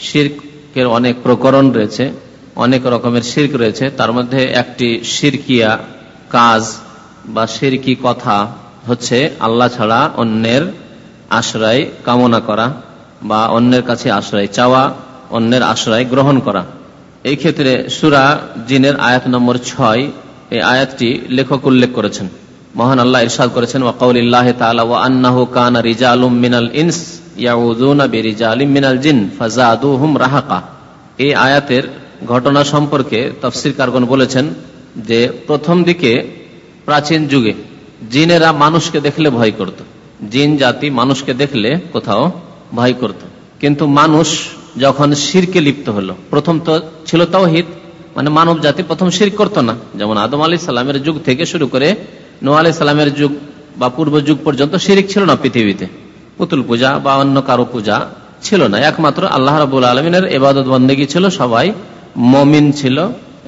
শির্কের অনেক প্রকরণ রয়েছে, অনেক রকমের শির্ক রয়েছে। তার মধ্যে একটি শিরকিয়া কাজ বা শিরকি কথা হচ্ছে আল্লাহ ছাড়া অন্যের আশ্রয় কামনা করা বা অন্যের কাছে আশ্রয় চাওয়া, অন্যের আশ্রয় গ্রহণ করা। এই ক্ষেত্রে সুরা জিনের আয়াত নম্বর ছয় এই আয়াতটি লেখক উল্লেখ করেছেন। মহান আল্লাহ ইরশাদ করেছেন ওয়াকাউলিল্লাহ তাআলা ওয়া আন্নাহু কানা রিজালুম মিনাল ইনস। মিনাল জিন আয়াতের ঘটনা সম্পর্কে তফসির কারগণ বলেছেন যে প্রথম দিকে প্রাচীন যুগে জিনেরা মানুষকে দেখলে ভয় করত। জিন জাতি মানুষকে দেখলে কোথাও ভয় করত। কিন্তু মানুষ যখন শিরকে লিপ্ত হলো, প্রথম তো ছিল তাওহিদ মানে মানব জাতি প্রথম শির করতো না। যেমন আদম আলী সালামের যুগ থেকে শুরু করে নো আলি সালামের যুগ বা পূর্ব যুগ পর্যন্ত শিরিক ছিল না পৃথিবীতে। পুতুল পূজা বা অন্য কারও পূজা ছিল না। একমাত্র আল্লাহ রাবুল আলমিনের এবাদত বন্দেগী ছিল, সবাই মমিন ছিল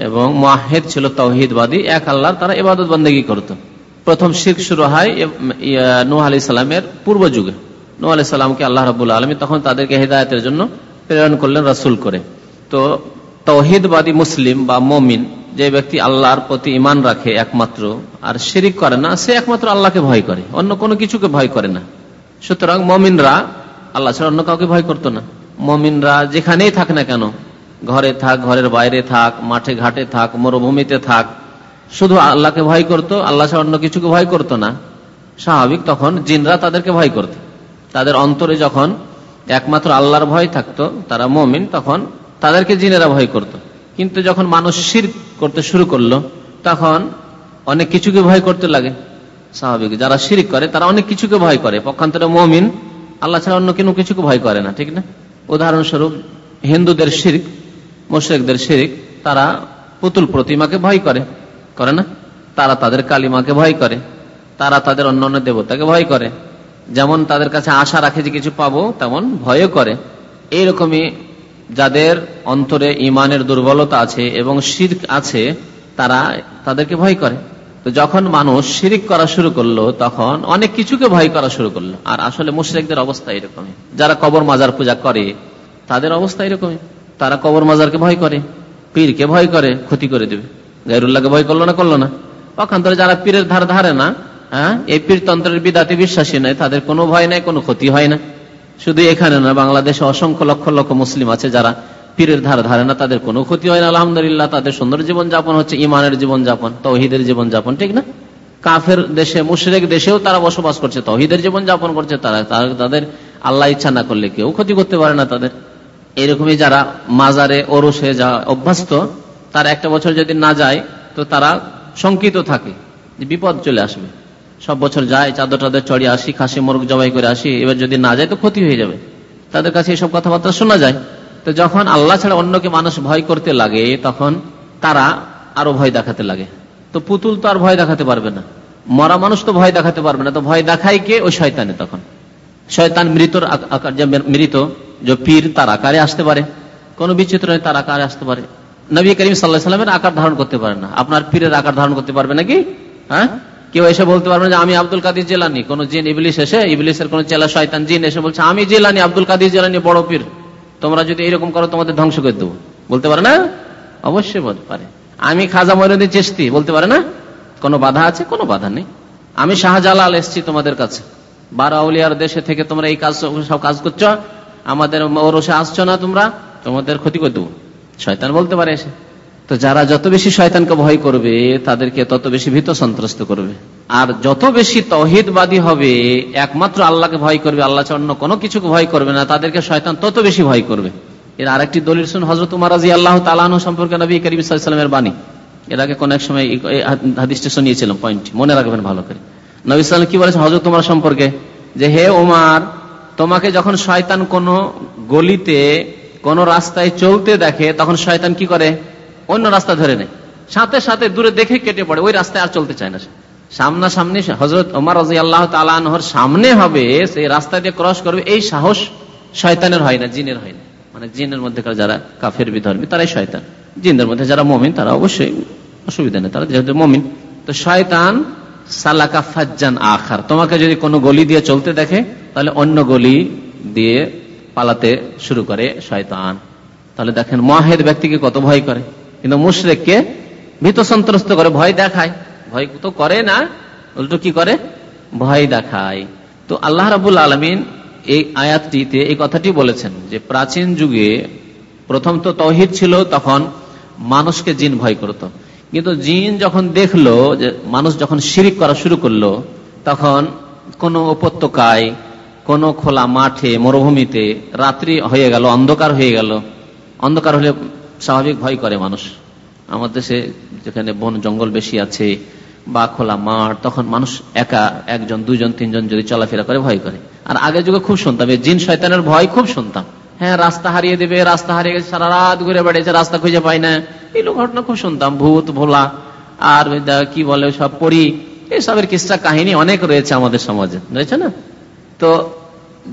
এবং মাহেদ ছিল, তৌহিদবাদী, এক আল্লাহ তারা এবাদত বন্দেগী করত। প্রথম শিখ শুরু হয় নুহ আলি সালামের পূর্ব যুগে। নু আলি সাল্লামকে আল্লাহ রাবুল আলমী তখন তাদেরকে হেদায়তের জন্য প্রেরণ করলেন রাসুল করে। তো তৌহিদবাদী মুসলিম বা মমিন, যে ব্যক্তি আল্লাহর প্রতি ইমান রাখে একমাত্র আর শিরিক করে না, সে একমাত্র আল্লাহকে ভয় করে, অন্য কোনো কিছুকে ভয় করে না। সুতরাং মমিনরা, আল্লাহ ছাড়া অন্য কাউকে ভয় করতো না। মমিনরা যেখানেই থাক না কেন, ঘরে থাক, ঘরের বাইরে থাক, মাঠে ঘাটে থাক, মরুভূমিতে থাক, শুধু আল্লাহকে ভয় করতো, আল্লাহ ছাড়া অন্য কিছুকে ভয় করতো না। স্বাভাবিক তখন জিনরা তাদেরকে ভয় করত। তাদের অন্তরে যখন একমাত্র আল্লাহর ভয় থাকতো, তারা মমিন, তখন তাদেরকে জিনেরা ভয় করত। কিন্তু যখন মানুষ শির করতে শুরু করল, তখন অনেক কিছুকে ভয় করতে লাগে। স্বাভাবিক। যারা শিরিক করে, তারা অনেক কিছুকে ভয় করে। পক্ষান্তরে মমিন আল্লাহ ছাড়া অন্য কোনো কিছুকে ভয় করে না, ঠিক না? উদাহরণস্বরূপ, হিন্দুদের শিরিক, মুশ্রিকদের শিরিক, তারা পুতুল প্রতিমাকে ভয় করে। করে না? তারা তাদের কালিমাকে ভয় করে। তারা তাদের অন্য অন্য দেবতাকে ভয় করে। যেমন তাদের কাছে আশা রাখে যে কিছু পাবো, তেমন ভয়ও করে। এইরকমই যাদের অন্তরে ইমানের দুর্বলতা আছে এবং শির আছে, তারা তাদেরকে ভয় করে। তো যখন মানুষ শিরিক করা শুরু করল, তখন অনেক কিছুকে ভয় করা শুরু করল। আর আসলে মুশ্রিকদের অবস্থা এরকমই। যারা কবর মাজার পূজা করে, তাদের অবস্থা এরকমই। তারা কবর মাজারকে ভয় করে, পীরকে ভয় করে, ক্ষতি করে দেবে। গাইরুল্লাহকে ভয় করল না করল না। পক্ষান্তরে যারা পীরের ধার ধারে না হ্যাঁ এই পীরতন্ত্রের বিদাতে বিশ্বাসী নয়, তাদের কোনো ভয় নাই, কোনো ক্ষতি হয় না। শুধু এখানে না, বাংলাদেশে অসংখ্য লক্ষ লক্ষ মুসলিম আছে যারা পীরের ধার ধারে না, তাদের কোনো ক্ষতি হয় না। আলহামদুলিল্লাহ, তাদের সুন্দর জীবন যাপন হচ্ছে ইমানের জীবন যাপন তহিদের জীবন যাপন ঠিক না? কাফের দেশে, মুশরেক দেশেও তারা বসবাস করছে, তহিদের জীবন যাপন করছে, তারা তাদের আল্লাহ ইচ্ছা না করলে কেউ ক্ষতি করতে পারে না তাদের। এরকমই যারা মাজারে ওরসে যা অভ্যস্ত, তার একটা বছর যদি না যায়, তো তারা শঙ্কিত থাকে বিপদ চলে আসবে। সব বছর যায়, চাদর টাদর চড়ে আসি, খাসি, মোরগ জবাই করে আসি, এবার যদি না যায়, তো ক্ষতি হয়ে যাবে। তাদের কাছে এসব কথাবার্তা শোনা যায়। তো যখন আল্লাহ ছাড়া অন্যকে মানুষ ভয় করতে লাগে, তখন তারা আরও ভয় দেখাতে লাগে। তো পুতুল তো আর ভয় দেখাতে পারবে না। মরা মানুষ তো ভয় দেখাতে পারবে না। তো ভয় দেখাই কে? ওই শয়তানে তখন। শয়তান মৃতর আকার যে মৃত, যে পীর তার আকারে আসতে পারে। কোনো বিচিত্র নেই তার আকারে আসতে পারে। নবী করিম সাল্লাহ সাল্লামের আকার ধারণ করতে পারে না। আপনার পীরের আকার ধারণ করতে পারবে নাকি? হ্যাঁ? কেউ এসে বলতে পারবে না যে, আমি আব্দুল কাদির জেলানি। কোন জিন ইবলিশ এসে, ইবলিশের কোন চেলা শয়তান জিন এসে বলছে, আমি জেলানি, আব্দুল কাদির জেলানি, বড় পীর। তোমরা যদি এরকম করো, তোমাদের ধ্বংস করে দেবো। বলতে পারে না? অবশ্যই বলতে পারে। আমি খাজা ময়নুদ্দিন চেষ্টি বলতে পারে না? কোনো বাধা আছে? কোনো বাধা নেই। আমি শাহজালাল এসছি তোমাদের কাছে। বারাউলিয়ার দেশে থেকে তোমরা এই কাজ, সব কাজ করছ। আমাদের ওরসে আসছো না তোমরা? তোমাদের ক্ষতি করে দেবো। শয়তান বলতে পারে এসে। তো যারা যত বেশি শয়তানকে ভয় করবে, তাদেরকে তত বেশি ভীত সন্ত্রস্ত করবে। আর যত বেশি তহিদবাদী হবে, একমাত্র আল্লাহকে ভয় করবে, আল্লাহ অন্য কোনো কিছুকে ভয় করবে না, তাদেরকে শয়তান তত বেশি ভয় করবে। এর আরেকটি দলিল শুন হজরত উমারাজি আল্লাহ তালানো সম্পর্কে নবী করিম সাল্লামের বাণী। এর আগে কোন এক সময় শুনিয়েছিলাম পয়েন্ট মনে রাখবেন ভালো করে। নবী কি বলেছেন হজরত তোমার সম্পর্কে? যে, হে ওমার তোমাকে যখন শয়তান কোন গলিতে, কোন রাস্তায় চলতে দেখে, তখন শয়তান কি করে? অন্য রাস্তা ধরে নেয়। সাথে সাথে দূরে দেখে কেটে পড়ে, ওই রাস্তায় আর চলতে চায় না সামনাসামনি হজরত ওমর রাজি আল্লাহ তালাহর সামনে হবে, সেই রাস্তা দিয়ে ক্রস করবে, এই সাহস শয়তানের হয় না, জিনের হয় না। মানে জিনের মধ্যে যারা কাফের বিধর্মী, তারাই শয়তান। জিনদের মধ্যে যারা মমিন, তারা অবশ্যই অসুবিধা নেই, তারা যেহেতু মমিন। তো শয়তান, সালাকা ফাজ্জান আখার, তোমাকে যদি কোনো গলি দিয়ে চলতে দেখে, তাহলে অন্য গলি দিয়ে পালাতে শুরু করে শয়তান। তাহলে দেখেন মহেদ ব্যক্তিকে কত ভয় করে, কিন্তু মুশরেককে ভীত সন্ত্রস্ত করে ভয় দেখায়। ভয় তো করে না, উল্টো কি করে? ভয় দেখায়। তো আল্লাহ রাবুল আলমিন এই আয়াতটিতে, এই কথাটি বলেছেন যে প্রাচীন যুগে প্রথম তো তহিদ ছিল, তখন মানুষকে জিন ভয় করত। কিন্তু জিন যখন দেখল যে মানুষ যখন শিরিক করা শুরু করল, তখন কোন উপত্যকায়, কোন খোলা মাঠে, মরুভূমিতে রাত্রি হয়ে গেল, অন্ধকার হয়ে গেল। অন্ধকার হলে স্বাভাবিক ভয় করে মানুষ। আমাদের দেশে যেখানে বন জঙ্গল বেশি আছে বা খোলা মাঠ, তখন মানুষ একা একজন, দুইজন, তিনজন যদি চলাফেরা করে ভয় করে। আর আগের যুগে খুব শুনতাম জিন শয়তানের ভয় খুব শুনতাম। হ্যাঁ রাস্তা হারিয়ে দেবে, রাস্তা হারিয়ে গেছে, সারা রাত ঘুরে বেড়েছে রাস্তা খুঁজে পাই না। এই ঘটনা খুব শুনতাম, ভূত, ভোলা, আর কি বলে সব পড়ি এসবের কিসা কাহিনী অনেক রয়েছে আমাদের সমাজে, রয়েছে না? তো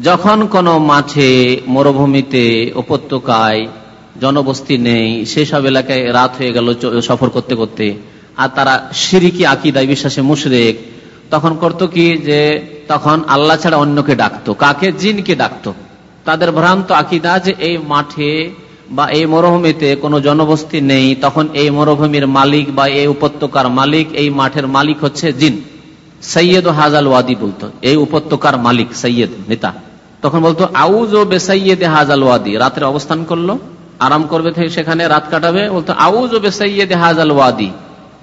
যখন কোন মাঠে, মরুভূমিতে, উপত্যকায় জনবস্তি নেই, সেসব এলাকায় রাত হয়ে গেল সফর করতে করতে আর তারা সিরিকি আকিদায় বিশ্বাসে মুশরেক, তখন করতো কি যে তখন আল্লাহ ছাড়া অন্যকে ডাকতো, কাকে? জিনকে ডাকতো। তাদের ভ্রান্ত আকিদা যে এই মাঠে বা এই মরুভূমিতে কোনো জনবস্তি নেই, তখন এই মরুভূমির মালিক বা এই উপত্যকার মালিক, এই মাঠের মালিক হচ্ছে জিন। সৈয়দ হাজাল ওয়াদি বলতো, এই উপত্যকার মালিক সৈয়দ নেতা। তখন বলতো আউজ ও বেসাইয়েদ হাজাল ওয়াদি। রাত্রে অবস্থান করল, আরাম করবে সেখানে রাত কাটাবে, বলতো আউজ ও বেসাইয়েদ হাজাল ওয়াদি।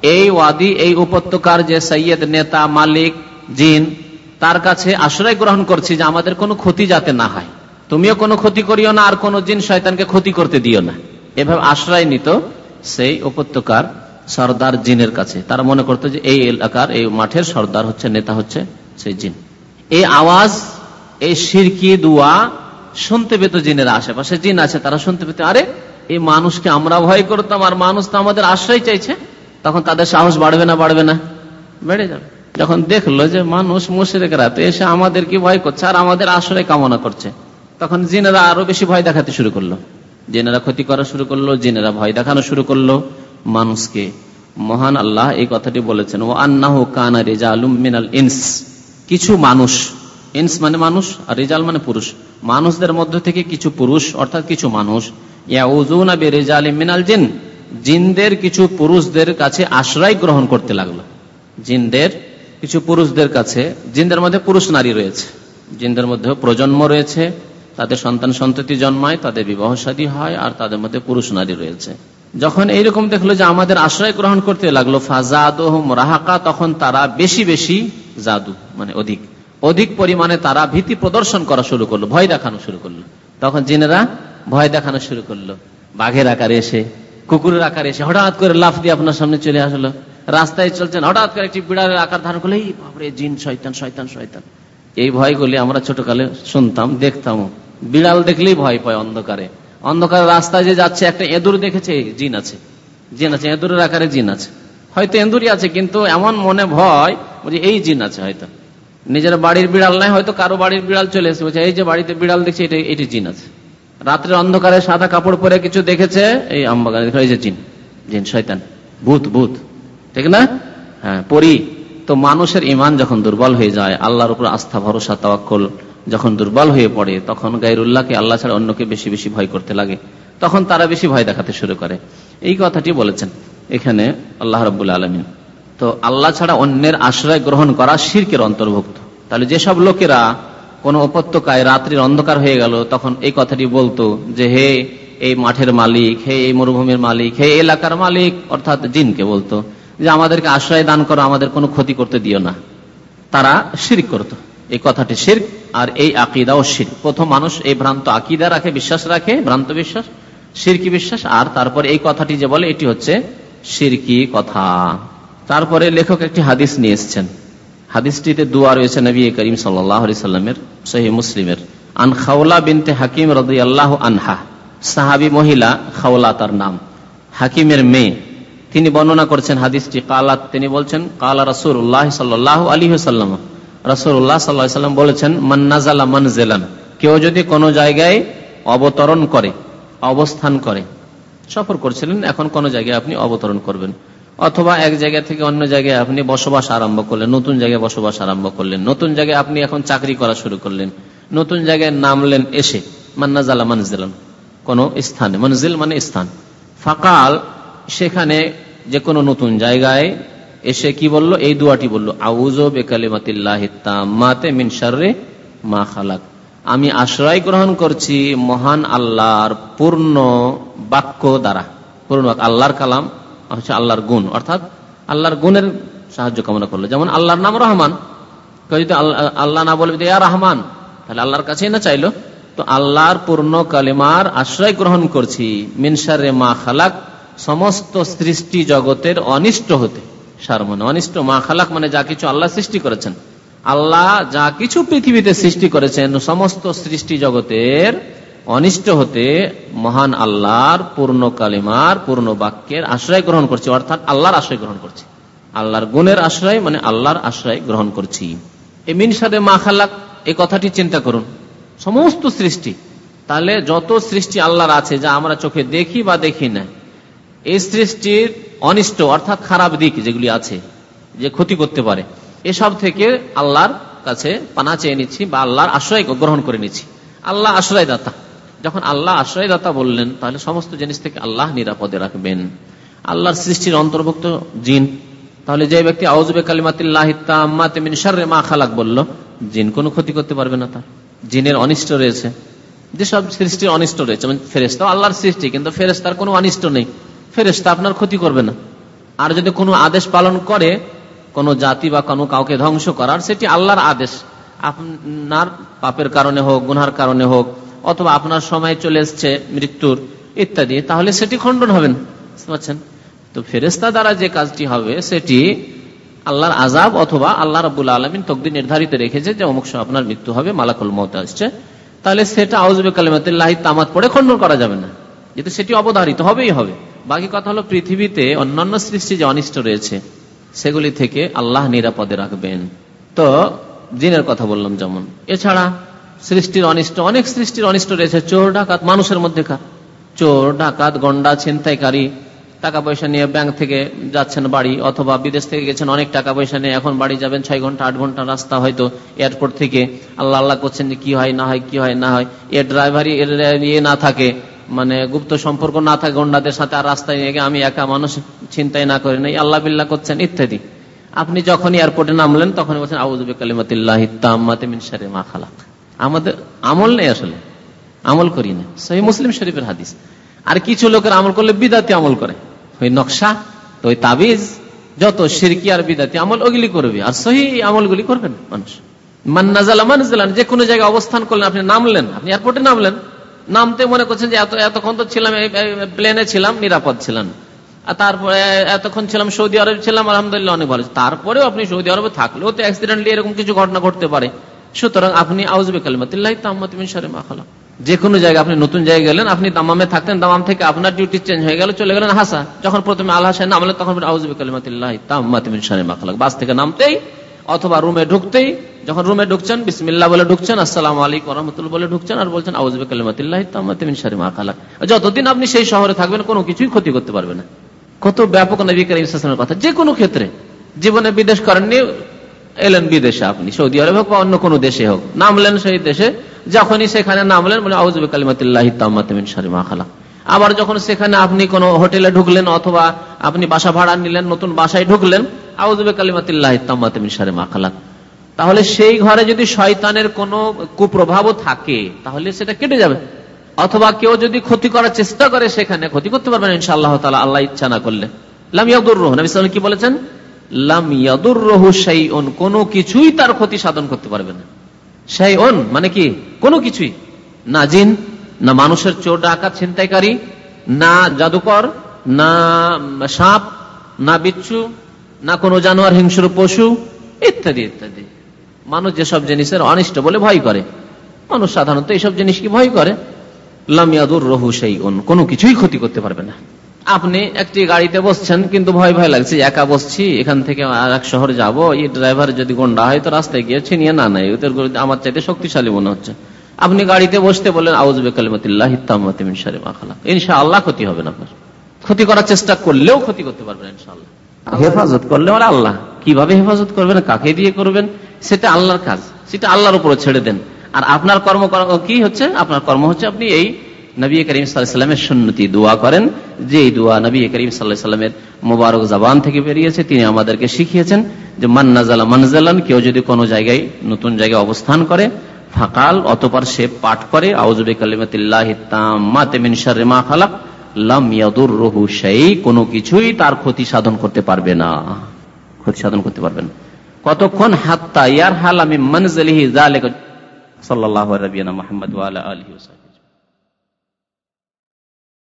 এই ওয়াদি, এই উপত্যকার যে সৈয়দ, নেতা, মালিক, জিন, তার কাছে আশ্রয় গ্রহণ করছি যে আমাদের কোনো ক্ষতি যাতে না হয়। তুমিও কোনো ক্ষতি করিও না, আর কোনো জিন শয়তানকে ক্ষতি করতে দিও না। এভাবে আশ্রয় নিত সেই উপত্যকার সর্দার জিনের কাছে। তারা মনে করতো যে এই এলাকার, এই মাঠের সর্দার হচ্ছে, নেতা হচ্ছে সেই জিন। এই আওয়াজ, এই সিরকি দুয়া শুনতে পেত জিনের আশেপাশে। জিন আছে, তারা শুনতে পেত, আরে, এই মানুষকে আমরা ভয় করতাম, আর মানুষ তো আমাদের আশ্রয় চাইছে। তখন তাদের সাহস বাড়বে না বাড়বে না। বেড়ে যাবে। যখন দেখল যে মানুষ মুশরেকরা তো এসে আমাদেরকে ভয় করছে, আর আমাদের আশ্রয় কামনা করছে, তখন জিনেরা আরও বেশি ভয় দেখাতে শুরু করল। জিনেরা ক্ষতি করা শুরু করল, জিনেরা ভয় দেখানো শুরু করল। মানুষকে মহান আল্লাহ এই কথাটি বলেছেন ও আন্নাহ কানা রেজা আলুম মিনাল ইনস। কিছু মানুষ, ইনস মানে মানুষ, আর রেজাল মানে পুরুষ। মানুষদের মধ্য থেকে কিছু পুরুষ, অর্থাৎ কিছু মানুষ ইয়া ওজুনা বে রেজা আলিম মিনাল জিন। জিনদের কিছু পুরুষদের কাছে আশ্রয় গ্রহণ করতে লাগল। জিনদের কিছু পুরুষদের কাছে, জিনদের মধ্যে পুরুষ নারী রয়েছে। জিনদের মধ্যে প্রজন্ম রয়েছে, তাদের সন্তান সন্ততি জন্মায়, তাদের বিবাহ সাদী হয়, আর তাদের মধ্যে পুরুষ নারী রয়েছে। যখন এইরকম দেখল যে আমাদের আশ্রয় গ্রহণ করতে লাগল রাহাকা, তখন তারা বেশি বেশি জাদু মানে অধিক অধিক পরিমাণে তারা ভীতি প্রদর্শন করা শুরু করল, ভয় দেখানো শুরু করল। তখন জিনেরা ভয় দেখানো শুরু করল। বাঘের আকারে এসে কুকুরের আকারে এসে হঠাৎ করে লাফ দিয়ে আপনার সামনে চলে আসলো। রাস্তায় চলছেন, হঠাৎ করে একটি বিড়ালের আকার ধারণ করলে, এই বাপরে, জিন, শয়তান শয়তান শয়তান। এই ভয়গুলি আমরা ছোটকালে শুনতাম, দেখতাম। বিড়াল দেখলেই ভয় পায় অন্ধকারে। অন্ধকারে রাস্তায় যে যাচ্ছে, একটা এঁদুর দেখেছে জিন আছে। জিন আছে, এঁদুরের আকারে জিন আছে। হয়তো এঁদুরই আছে, কিন্তু এমন মনে ভয় যে এই জিন আছে হয়তো। নিজের বাড়ির বিড়াল নাই হয়তো কারও বাড়ির বিড়াল চলে এসে বলছে, এই যে বাড়িতে বিড়াল দেখছে, এটা, এটি জিন আছে। রাত্রে অন্ধকারে সাদা কাপড় পরে কিছু দেখেছে? এই আমবাগানে এই যে জিন জিন, শয়তান। ভূত ভূত। ঠিক না? হ্যাঁ পরি। তো মানুষের ইমান যখন দুর্বল হয়ে যায়, আল্লাহর উপর আস্থা, ভরসা, তাওয়াক্কল যখন দুর্বল হয়ে পড়ে, তখন গাইরুল্লাহকে আল্লাহ ছাড়া অন্যকে বেশি বেশি ভয় করতে লাগে। তখন তারা বেশি ভয় দেখাতে শুরু করে। এই কথাটি বলেছেন এখানে আল্লাহ রব্বুল আলমিন। তো আল্লাহ ছাড়া অন্যের আশ্রয় গ্রহণ করা শির্কের অন্তর্ভুক্ত। তাহলে যেসব লোকেরা কোন উপত্যকায় রাত্রির অন্ধকার হয়ে গেল, তখন এই কথাটি বলতো যে, হে এই মাঠের মালিক, হে এই মরুভূমির মালিক, হে এলাকার মালিক, অর্থাৎ জিনকে বলতো, যে আমাদেরকে আশ্রয় দান করো, আমাদের কোনো ক্ষতি করতে দিও না। তারা শির করত। এই কথাটি শির আর এই আকিদাও শির প্রথম মানুষ এই ভ্রান্ত আকিদা রাখে, বিশ্বাস রাখে, ভ্রান্ত বিশ্বাস সিরকি বিশ্বাস, আর তারপরে এই কথাটি যে বলে, এটি হচ্ছে সিরকি কথা। তারপরে লেখক একটি হাদিস নিয়ে এসছেন। হাদিসটিতে দোয়া রয়েছে নবী করিম সাল্লামের সহি মুসলিমের। আন খাওলা বিনতে হাকিম রদি আল্লাহ আনহা। সাহাবি মহিলা খাওলা তার নাম। হাকিমের মেয়ে। তিনি বর্ণনা করছেন হাদিসটি, কালাত তিনি বলছেন, কালা রসুল্লাহ সাল্লাহ আলী সাল্লাম রসুল্লাহ সাল্লাহ সাল্লাম বলেছেন মান্নাজালা মানজেলান। কেউ যদি কোনো জায়গায় অবতরণ করে, অবস্থান করে, সফর করছিলেন, এখন কোন জায়গায় আপনি অবতরণ করবেন। অথবা এক জায়গা থেকে অন্য জায়গায় আপনি বসবাস আরম্ভ করলেন, নতুন জায়গায় বসবাস আরম্ভ করলেন, নতুন জায়গায় আপনি এখন চাকরি করা শুরু করলেন, নতুন জায়গায় নামলেন এসে, মান্নাজালা মানজিলান, কোন স্থানে, মনজিল মানে স্থান। ফাকাল, সেখানে যে কোনো নতুন জায়গায় এসে কি বলল? এই দুয়াটি বলল আউজো বেকালিমাতিল্লাহিতে মিনসারে মা খালাক। আমি আশ্রয় গ্রহণ করছি মহান আল্লাহর পূর্ণ বাক্য দ্বারা, পূর্ণ আল্লাহর কালাম। হচ্ছে আল্লাহর গুণ। অর্থাৎ আল্লাহর গুণের সাহায্য কামনা করল। যেমন আল্লাহর নাম রহমান। কেউ যদি আল্লাহ না বলবে ইয়া রহমান তাহলে আল্লাহর কাছেই না চাইলো। তো আল্লাহর পূর্ণ কালিমার আশ্রয় গ্রহণ করছি। মিনসারে মা খালাক, সমস্ত সৃষ্টি জগতের অনিষ্ট হতে। সার মানে অনিষ্ট, মা খালাক মানে যা কিছু আল্লাহ সৃষ্টি করেছেন। আল্লাহ যা কিছু পৃথিবীতে সৃষ্টি করেছেন, সমস্ত সৃষ্টি জগতের অনিষ্ট হতে মহান আল্লাহর পূর্ণ কালিমার, পূর্ণ বাক্যের আশ্রয় গ্রহণ করছি, অর্থাৎ আল্লাহর আশ্রয় গ্রহণ করছি। আল্লাহর গুণের আশ্রয় মানে আল্লাহর আশ্রয় গ্রহণ করছি। এই মিনসাদে মা খালাক, এই কথাটি চিন্তা করুন। সমস্ত সৃষ্টি, তাহলে যত সৃষ্টি আল্লাহর আছে, যা আমরা চোখে দেখি বা দেখি না, এই সৃষ্টির অনিষ্ট, অর্থাৎ খারাপ দিক যেগুলি আছে, যে ক্ষতি করতে পারে, এসব থেকে আল্লাহর কাছে পানা চেয়ে নিচ্ছি বা আল্লাহর আশ্রয় গ্রহণ করে নিচ্ছি। আল্লাহ আশ্রয়দাতা। যখন আল্লাহ আশ্রয়দাতা বললেন, তাহলে সমস্ত জিনিস থেকে আল্লাহ নিরাপদে রাখবেন। আল্লাহর সৃষ্টির অন্তর্ভুক্ত জিন। তাহলে যে ব্যক্তি আউজবে কালিমাতিল্লাহিতামিন মা খালাক বলল, জিন কোনো ক্ষতি করতে পারবে না তার। জিনের অনিষ্ট রয়েছে। যেসব সৃষ্টির অনিষ্ট রয়েছে মানে ফেরেস্তা আল্লাহর সৃষ্টি, কিন্তু ফেরেস্তার কোনো অনিষ্ট নেই। ফেরেস্তা আপনার ক্ষতি করবে না। আর যদি কোনো আদেশ পালন করে, কোনো জাতি বা কোনো কাউকে ধ্বংস করার, সেটি আল্লাহর আদেশ। আপনার পাপের কারণে হোক গুনহার কারণে হোক অথবা আপনার সময় চলে এসছে মৃত্যুর ইত্যাদি, তাহলে সেটি খণ্ডন হবেন পাচ্ছেন তো ফেরেস্তা দ্বারা যে কাজটি হবে, সেটি আল্লাহর আজাব অথবা আল্লাহ রবুল আলমিন তকদি নির্ধারিত রেখেছে যে অমুক আপনার মৃত্যু হবে, মালাকুল মত আসছে। তাহলে সেটা আউজবে কালিমাতিল্লাহ তামাত পড়ে খণ্ডন করা যাবে না। যেহেতু সেটি অবধারিত, হবেই হবে। বাকি কথা হলো পৃথিবীতে অন্যান্য সৃষ্টি যে অনিষ্ট রয়েছে, সেগুলি থেকে আল্লাহ নিরাপদে রাখবেন। তো জিনের কথা বললাম যেমন। এছাড়া সৃষ্টির অনিষ্ট, অনেক সৃষ্টির অনিষ্ট রয়েছে। চোর, ডাকাত, মানুষের মধ্যে মধ্যেকার। চোর, ডাকাত, গন্ডা, ছিনতাইকারী টাকা পয়সা নিয়ে ব্যাংক থেকে যাচ্ছেন বাড়ি অথবা বিদেশ থেকে গেছেন, অনেক টাকা পয়সা নিয়ে এখন বাড়ি যাবেন, ছয় ঘণ্টা, আট ঘণ্টা রাস্তা হয়তো এয়ারপোর্ট থেকে। আল্লাহ আল্লাহ করছেন যে কি হয়, না হয়, কি হয়, না হয়। এ ড্রাইভারই এর ইয়ে না থাকে মানে গুপ্ত সম্পর্ক না থাকে গন্ডাদের সাথে, আর রাস্তায় নিয়ে আমি একা মানুষ চিন্তাই না করি নাই। আল্লাহ বিল্লাহ করছেন, ইত্যাদি। আপনি যখন এয়ারপোর্টে নামলেন তখন বলছেন আউজবে কালিমাতিল্লাহ মা খালাক। আমাদের আমল নেই আসলে। আমল করি না। সহি মুসলিম শরীফের হাদিস। আর কিছু লোকের আমল করলে বিদাতি আমল করে। ওই নকশা তো ওই তাবিজ, যত সিরকি আর বিদাতি আমল, ওগুলি করবে। আর সহি আমলগুলি করবেন মানুষ। মান্নাজালা মানজালান, যে কোনো জায়গায় অবস্থান করলেন, আপনি নামলেন, আপনি এয়ারপোর্টে নামলেন, নামতে মনে করছেন যে এত এতক্ষণ তো ছিলাম প্লেনে ছিলাম, নিরাপদ ছিলাম। আর তারপরে এতক্ষণ ছিলাম, সৌদি আরব ছিলাম, আলহামদুলিল্লাহ অনেক ভালো। তারপরেও আপনি সৌদি আরবে থাকলেও তো অ্যাক্সিডেন্টলি এরকম কিছু ঘটনা ঘটতে পারে। সুতরাং আপনি আউজবে কালিমাতিল্লাহ তাম্মাতিমিন সারে মাখালা যে কোনো জায়গায় আপনি নতুন জায়গায় গেলেন, আপনি দামামে থাকতেন দামাম থেকে আপনার ডিউটি চেঞ্জ হয়ে গেল, চলে গেলেন হাসা যখন প্রথমে আল্লাহ সাহেব নামলেন, তখন আউজবে কালিমাতিল্লাহ তাম্মাতিমিন সারে মাখালা বাস থেকে নামতেই অথবা রুমে ঢুকতেই যখন রুমে ঢুকছেন বিসমিল্লা বলে ঢুকছেন, আসসালাম আলাইকুম রহমতুল বলে ঢুকছেন আর বলছেন আউজবে কালিমাতিল্লাহ তাম্মাতিমিন সারে মাখালা যতদিন আপনি সেই শহরে থাকবেন, কোনো কিছুই ক্ষতি করতে পারবে না। কত ব্যাপক নবী করিম কথা। যে কোনো ক্ষেত্রে। জীবনে বিদেশ করেননি এলেন বিদেশে আপনি, সৌদি আরব হোক বা অন্য কোনো দেশে হোক, নামলেন সেই দেশে, যখনই সেখানে নামলেন, বলে আউজবে কালিমাতিল্লাহ তাম্মাতিমিন সারি মাখালা আবার যখন সেখানে আপনি কোনো হোটেলে ঢুকলেন অথবা আপনি বাসা ভাড়া নিলেন, নতুন বাসায় ঢুকলেন আউজবে কালিমাতিল্লাহ তাম্মাতিমিন সারি মাখালা তাহলে সেই ঘরে যদি শয়তানের কোনো কুপ্রভাবও থাকে, তাহলে সেটা কেটে যাবে। অথবা কেউ যদি ক্ষতি করার চেষ্টা করে সেখানে, ক্ষতি করতে পারবেন ইনশাআল্লাহ তালা আল্লাহ ইচ্ছা না করলে। লামিয়াদুর রহন কি বলেছেন? রহু সেই কোনো কিছুই তার ক্ষতি সাধন করতে পারবে না। সেই অন মানে কি? কোনো কিছুই। না জিন, না মানুষের চোর, ডাকাত, ছিনতাইকারী, না জাদুকর, না সাপ, না বিচ্ছু, না কোনো জানোয়ার, হিংস্র পশু, ইত্যাদি ইত্যাদি। মানুষ যেসব জিনিসের অনিষ্ট বলে ভয় করে, মানুষ সাধারণত এইসব জিনিসকে ভয় করে? লামিয়াদুর রহু সেই কোনো কিছুই ক্ষতি করতে পারবে না। আপনি একটি গাড়িতে বসছেন, কিন্তু ভয় ভয় লাগছে, একা বসছি, এখান থেকে আর এক শহর যাব, এই ড্রাইভার যদি গন্ডা হয় তো রাস্তায় গিয়ে ছিনিয়ে না নাই ওদের আমার চাইতে শক্তিশালী মনে হচ্ছে। আপনি গাড়িতে বসতে বললেন আউজবে কালিমাতিল্লাহ ইনশা আল্লাহ ক্ষতি হবে না আপনার। ক্ষতি করার চেষ্টা করলেও ক্ষতি করতে পারবেন ইনশাআল্লাহ। হেফাজত করলে মানে আল্লাহ। কীভাবে হেফাজত করবেন, কাকে দিয়ে করবেন, সেটা আল্লাহর কাজ। সেটা আল্লাহর উপরে ছেড়ে দেন। আর আপনার কর্ম কি হচ্ছে? আপনার কর্ম হচ্ছে আপনি এই নবী করিম সাল্লামের সুন্নতি দোয়া করেন। যে দোয়া নবী করিম সাল্লাহ সাল্লামের মোবারক জবান থেকে বেরিয়েছে, তিনি আমাদেরকে শিখিয়েছেন যে মান্নাজালা মানজালান কেউ যদি কোনো জায়গায়, নতুন জায়গায় অবস্থান করে, ফাকাল, অতপর সে পাঠ করে কোনো কিছুই তার ক্ষতি সাধন করতে পারবে না। ক্ষতি সাধন করতে পারবে না। কতক্ষণ? হাত্তা ইয়ার হাল আমি মনজলিহি জালেক সাল্লাহ রবিয়ানা মোহাম্মদ আলহি